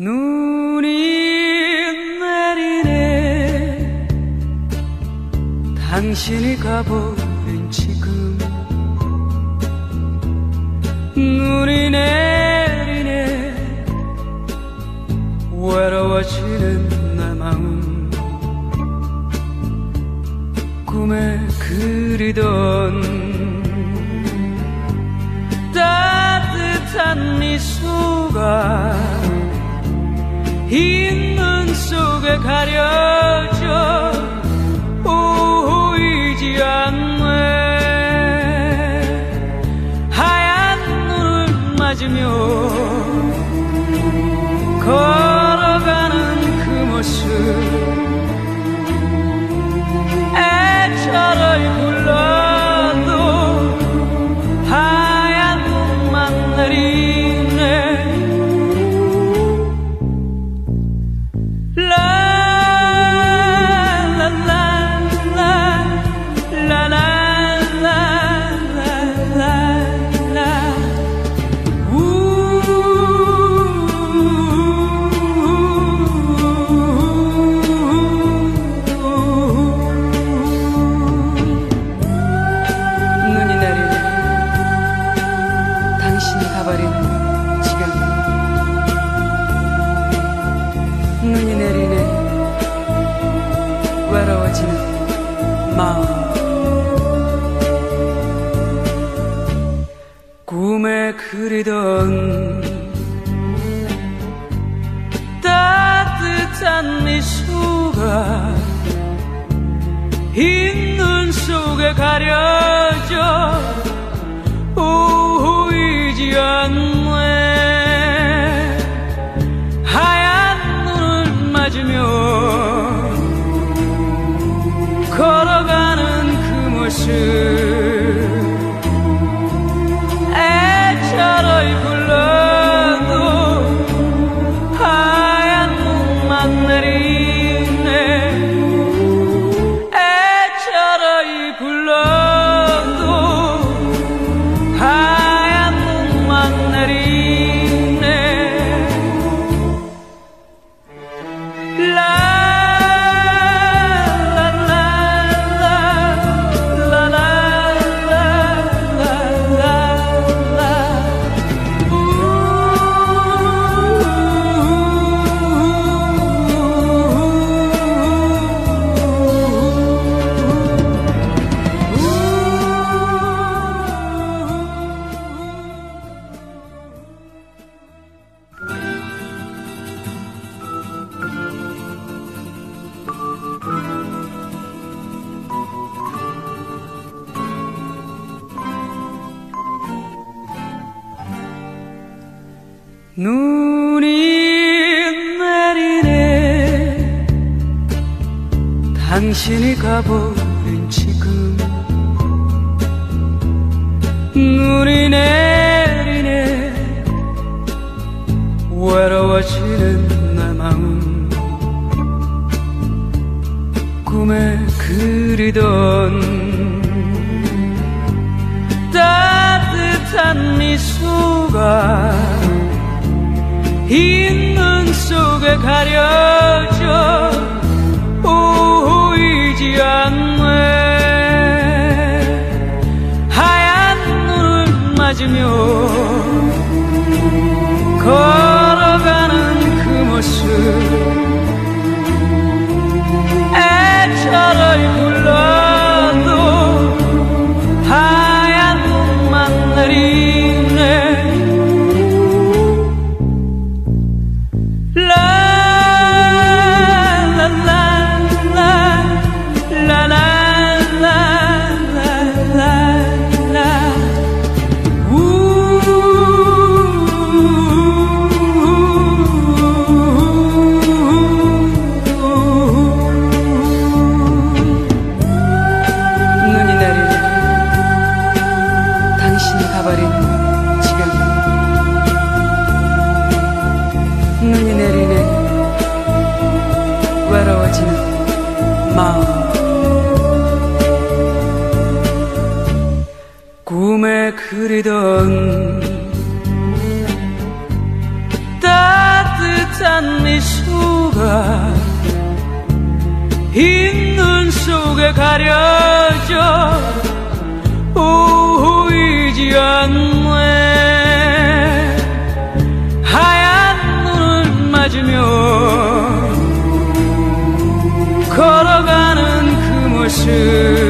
눈이 내리네. 당신이 가버린 지금 눈이 내리네. 외로워지는 내 마음. 꿈에 그리던 따뜻한 미소가 흰 눈 속에 가려져 보이지 않네. 하얀 눈을 맞으며 걸어가는 그 모습 애처럼 불러 외로워지는 마음 꿈에 그리던 따뜻한 미소가 흰눈 속에 가려져 보이지 않네 눈이 내리네. 당신이 가버린 지금 눈이 내리네. 외로워지는 내 마음. 꿈에 그리던 따뜻한 미소가 흰 눈 속에 가려져 보이지 않네. 하얀 눈을 맞으며 미소가 흰눈 속에 가려져 보이지 않네. 하얀 눈을 맞으며 걸어가는 그 모습